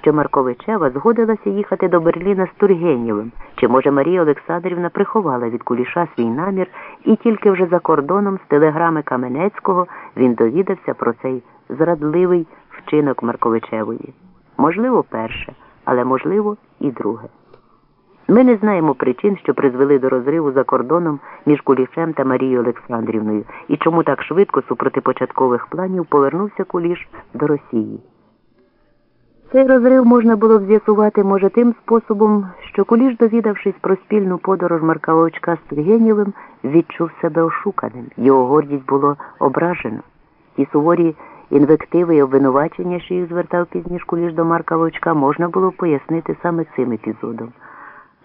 що Марковичева згодилася їхати до Берліна з Тургенєвим, чи, може, Марія Олександрівна приховала від куліша свій намір, і тільки вже за кордоном з телеграми Каменецького він довідався про цей зрадливий вчинок Марковичевої. Можливо, перше, але можливо і друге. Ми не знаємо причин, що призвели до розриву за кордоном між Кулішем та Марією Олександрівною і чому так швидко супроти початкових планів повернувся Куліш до Росії. Цей розрив можна було б з'ясувати, може, тим способом, що Куліш, довідавшись про спільну подорож Марка Вовчка з Тургенєвим, відчув себе ошуканим. Його гордість було ображено. Ті суворі інвективи і обвинувачення, що їх звертав пізніше Куліш до Марка Вовчка, можна було пояснити саме цим епізодом.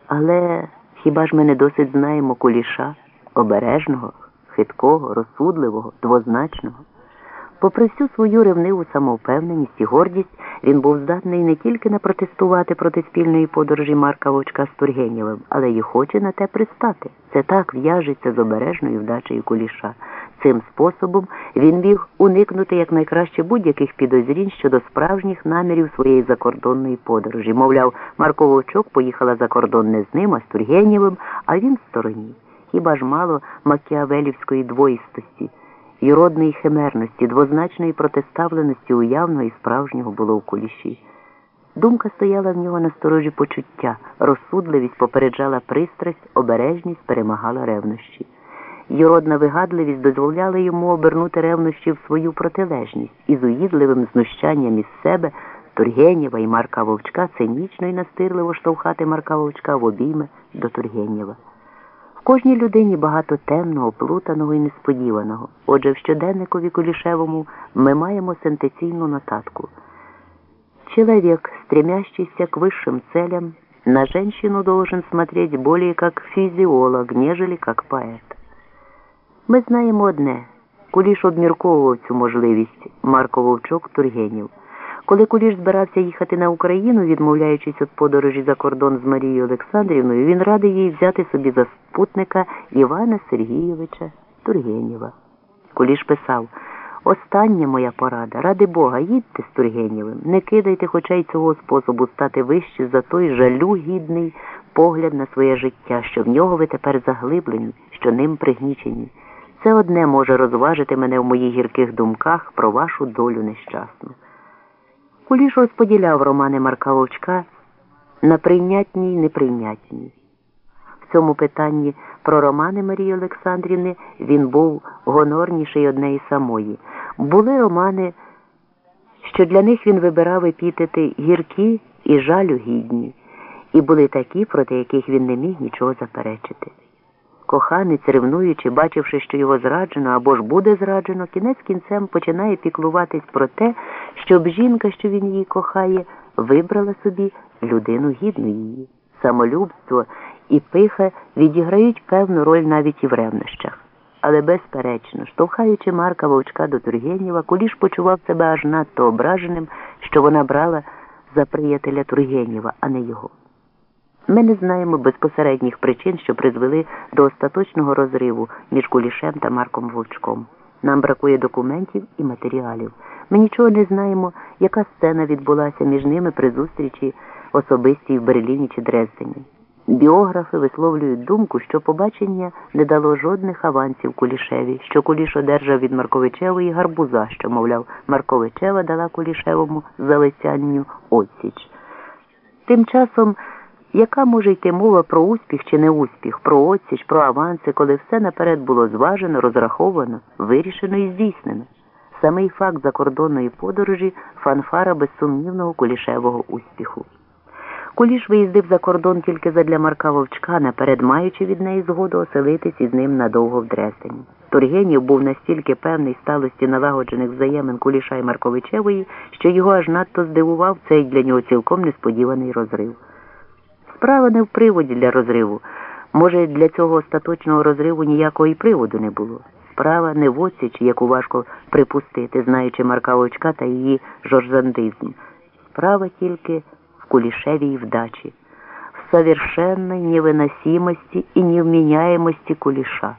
Але хіба ж ми не досить знаємо Куліша, обережного, хиткого, розсудливого, двозначного? Попри всю свою ревниву самовпевненість і гордість, він був здатний не тільки напротестувати проти спільної подорожі Марка Вовчка з Тургенєвим, але й хоче на те пристати. Це так в'яжеться з обережною вдачею Куліша. Цим способом він міг уникнути якнайкраще будь-яких підозрінь щодо справжніх намірів своєї закордонної подорожі. Мовляв, Марко Вовчок поїхала за кордон не з ним, а з Тургенєвим, а він в стороні. Хіба ж мало макіавелівської двоїстості? Юродної химерності, двозначної протиставленості уявного і справжнього було у куліші. Думка стояла в нього на сторожі почуття, розсудливість попереджала пристрасть, обережність перемагала ревнощі. Юродна вигадливість дозволяла йому обернути ревнощі в свою протилежність і з уїдливим знущанням із себе Тургенєва і Марка Вовчка цинічно і настирливо штовхати Марка Вовчка в обійми до Тургенєва кожній людині багато темного, плутаного і несподіваного. Отже, в щоденникові Кулішевому ми маємо сентеційну нотатку. Человек, стремящийся к высшим целям, на женщину должен смотреть более как физиолог, нежели как поет. Ми знаємо одне. Куліш обмірковував цю можливість Марко Вовчок Тургенів. Коли Куліш збирався їхати на Україну, відмовляючись від подорожі за кордон з Марією Олександрівною, він радив їй взяти собі за спутника Івана Сергійовича Тургенєва. Куліш писав Остання моя порада, ради Бога, їдьте з Тургенєвим, не кидайте хоча й цього способу стати вище за той жалю гідний погляд на своє життя, що в нього ви тепер заглиблені, що ним пригнічені. Це одне може розважити мене в моїх гірких думках про вашу долю нещасну. Куліш розподіляв романи Марка Вовчка на прийнятні й неприйнятні. В цьому питанні про романи Марії Олександрівни він був гонорніший однеї самої. Були романи, що для них він вибирав епітети гіркі і жалю гідні, і були такі, проти яких він не міг нічого заперечити. Коханець, ревнуючи, бачивши, що його зраджено або ж буде зраджено, кінець кінцем починає піклуватись про те, щоб жінка, що він її кохає, вибрала собі людину гідну її. Самолюбство і пиха відіграють певну роль навіть і в ревнощах. Але, безперечно, штовхаючи Марка Вовчка до Тургенєва, Куліш почував себе аж надто ображеним, що вона брала за приятеля Тургенєва, а не його. Ми не знаємо безпосередніх причин, що призвели до остаточного розриву між Кулішем та Марком Вовчком. Нам бракує документів і матеріалів. Ми нічого не знаємо, яка сцена відбулася між ними при зустрічі особистій в Берліні чи Дрездені. Біографи висловлюють думку, що побачення не дало жодних авансів Кулішеві, що Куліш одержав від Марковичевої гарбуза, що, мовляв, Марковичева дала Кулішевому залицянню отсіч. Тим часом яка може йти мова про успіх чи не успіх, про отсіч, про аванси, коли все наперед було зважено, розраховано, вирішено і здійснено? Самий факт закордонної подорожі фанфара безсумнівного кулішевого успіху. Куліш виїздив за кордон тільки задля Марка Вовчка, наперед маючи від неї згоду оселитись із ним надовго в Дресені. Тургенів був настільки певний сталості налагоджених взаємин Куліша і Марковичевої, що його аж надто здивував цей для нього цілком несподіваний розрив. Справа не в приводі для розриву. Може, для цього остаточного розриву ніякого і приводу не було. Справа не в оціч, яку важко припустити, знаючи Марка Очка та її жоржандизм. Справа тільки в кулішевій вдачі, в совершенної невиносимості і невміняємості куліша.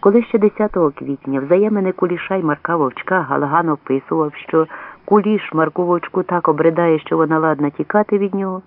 Коли ще 10 квітня взаємини куліша й Марка Вовчка Галаган описував, що куліш Марку Вовчку так обридає, що вона ладна тікати від нього,